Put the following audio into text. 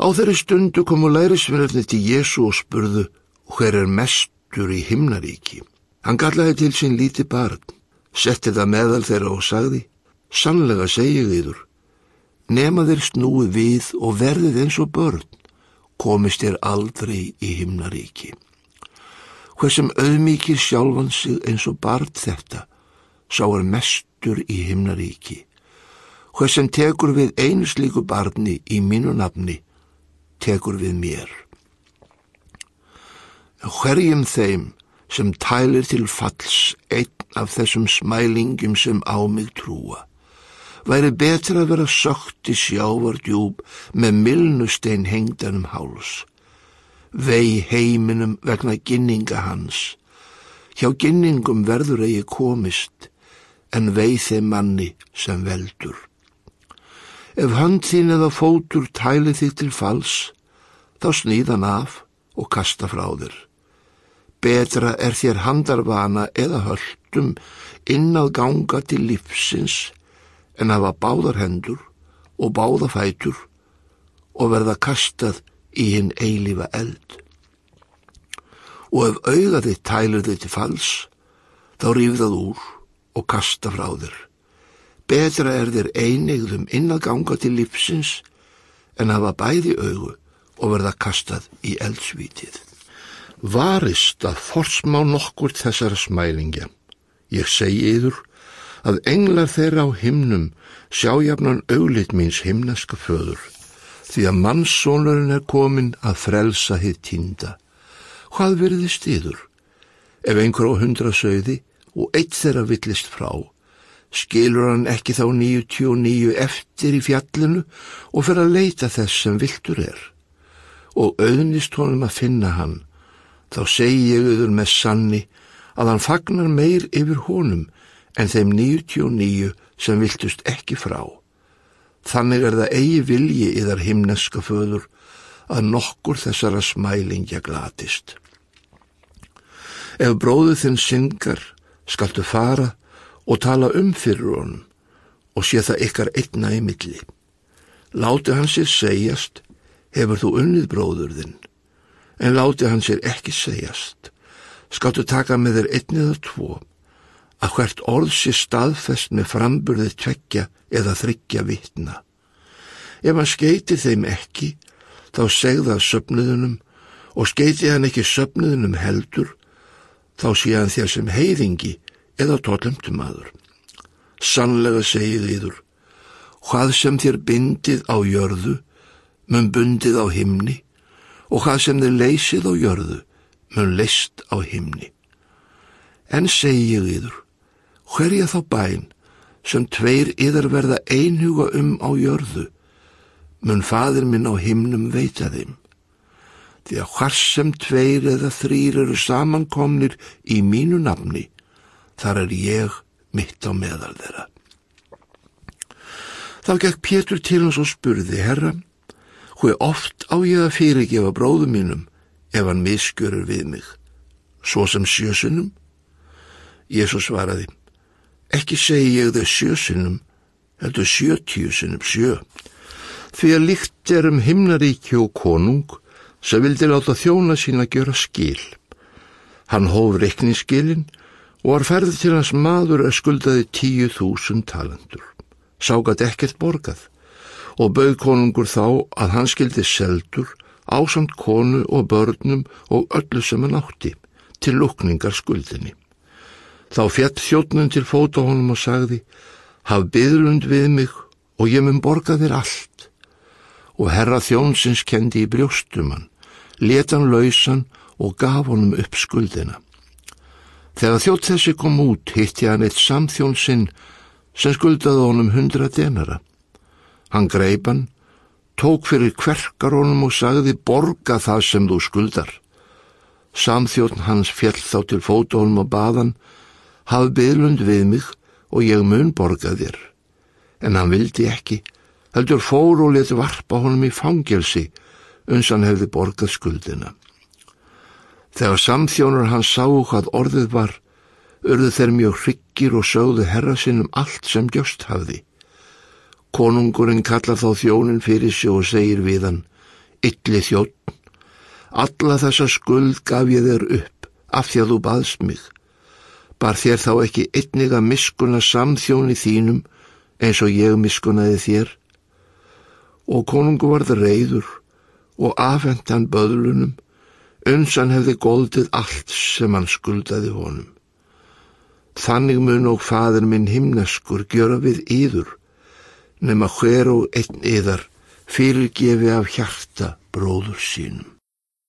Á þeirri stundu komu lærisverðarnir til Jésu og spurðu hver er mestur í himnaríki. Hann gallaði til sín líti barn, setti það meðal þeirra og sagði, sannlega segi þýður, nema þeir snúi við og verðið eins og börn, komist þér aldrei í himnaríki. Hvað sem auðmíkir sjálfan sig eins og barn þetta, sá er mestur í himnaríki. Hvað sem tekur við einu slíku barni í mínu nafni, tekur við mér. Hverjum þeim sem tælir til falls einn af þessum smælingum sem á mig trúa. Væri betra að vera sökt í sjávardjúb með milnustein hengdanum háls. Vei heiminum vegna ginninga hans. Hjá ginningum verður eigi komist, en vei þeim manni sem veldur. Ef hönd þín eða fótur tæli þig til fals, þá snýðan af og kasta frá þér. Betra er þér handarvana eða höldum inn að ganga til lífsins en hafa báðar hendur og báða fætur og verða kastað í hinn eilífa eld. Og ef auða þitt tælur þitt til fals, þá rífðað úr og kasta frá þér. Betra er þér einigðum inn að ganga til lífsins en hafa bæði augu og verða kastað í eldsvítið varist að forsmá nokkur þessara smælingja. Ég segi yður að englar þeirra á himnum sjájafnan auglit míns himneska föður, því að mannsónurinn er komin að frelsa hitt týnda. Hvað verðist yður? Ef einhver á hundra sögði og eitt þeirra villist frá, skilur hann ekki þá 99 eftir í fjallinu og fer að leita þess sem viltur er. Og auðnist honum að finna hann, þá segi ég auður með sanni að hann fagnar meir yfir honum en þeim 99 sem viltust ekki frá. Þannig er það eigi vilji yðar himneska föður að nokkur þessara smælingja glatist. Ef bróðu þinn syngar, skaltu fara og tala um fyrir honum og sé það ykkar einna í milli. Láti hann sér segjast, hefur þú unnið bróður þinn en láti hann sér ekki segjast. Skáttu taka með þér einnið og tvo, að hvert orð sé staðfest með framburðið tvekja eða þryggja vitna. Ef hann skeiti þeim ekki, þá segða söpnuðunum og skeiti hann ekki söpnuðunum heldur, þá sé hann þér sem heiðingi eða tóllumtum aður. Sannlega segið yður, hvað sem þér bindið á jörðu, mun bundið á himni, og hvað sem þið leysið á jörðu mun leist á himni. En segi ég yður, hverja þá bæn sem tveir yðar verða einhuga um á jörðu, mun fadir minn á himnum veita þeim. Því að hvers sem tveir eða þrýr eru samankomnir í mínu nafni, þar er ég mitt á meðal þeirra. Þá gekk Pétur til hans og spurði, herra, Hver oft á ég að fyrirgefa bróðum mínum ef hann miskjörur við mig, svo sem sjösunum? Jésús svaraði, ekki segi ég þau sjösunum, heldur sjötíusunum sjö. Því að líkt er um himnaríki og konung sem vildi láta þjóna sín að gjöra skil. Hann hóf reikningsskilin og var ferðið til hans maður að skuldaði tíu þúsund talendur. Ságat ekkert borgað og bauð konungur þá að hann skildi seldur ásamt konu og börnum og öllu sem hann átti til lukningar skuldinni. Þá fjett þjóttnum til fóta honum og sagði Haf byðlund við mig og ég mun borga þér allt. Og herra þjónsins kendi í brjóstumann, letan lausan og gaf honum upp skuldina. Þegar þjótt þessi kom út hitti hann eitt samþjónsinn sem skuldaði honum hundra denara. Hann greipan, tók fyrir kverkarónum og sagði borga það sem þú skuldar. Samþjóðn hans fjell þá til fótónum og baðan, haf bylund við mig og ég mun borga þér. En hann vildi ekki, heldur fór og leti varpa honum í fangelsi, uns hann hefði borgað skuldina. Þegar samþjónur hann sá hvað orðið var, urðu þeir mjög hryggir og sögðu herra sinnum allt sem gjöst hafði. Konungurinn kallar þá þjónin fyrir sig og segir við hann, Ylli þjótt, alla þessa skuld gaf ég þér upp af því að þú baðst mig. Bar þér þá ekki einnig að miskuna samþjóni þínum eins og ég miskunaði þér? Og konungu varð reyður og afhent hann böðlunum, uns hann hefði goldið allt sem hann skuldaði honum. Þannig mun og fadur minn himnaskur gjöra við yður, nema hver og einn yðar fyrirgefi af hjarta bróður sínum.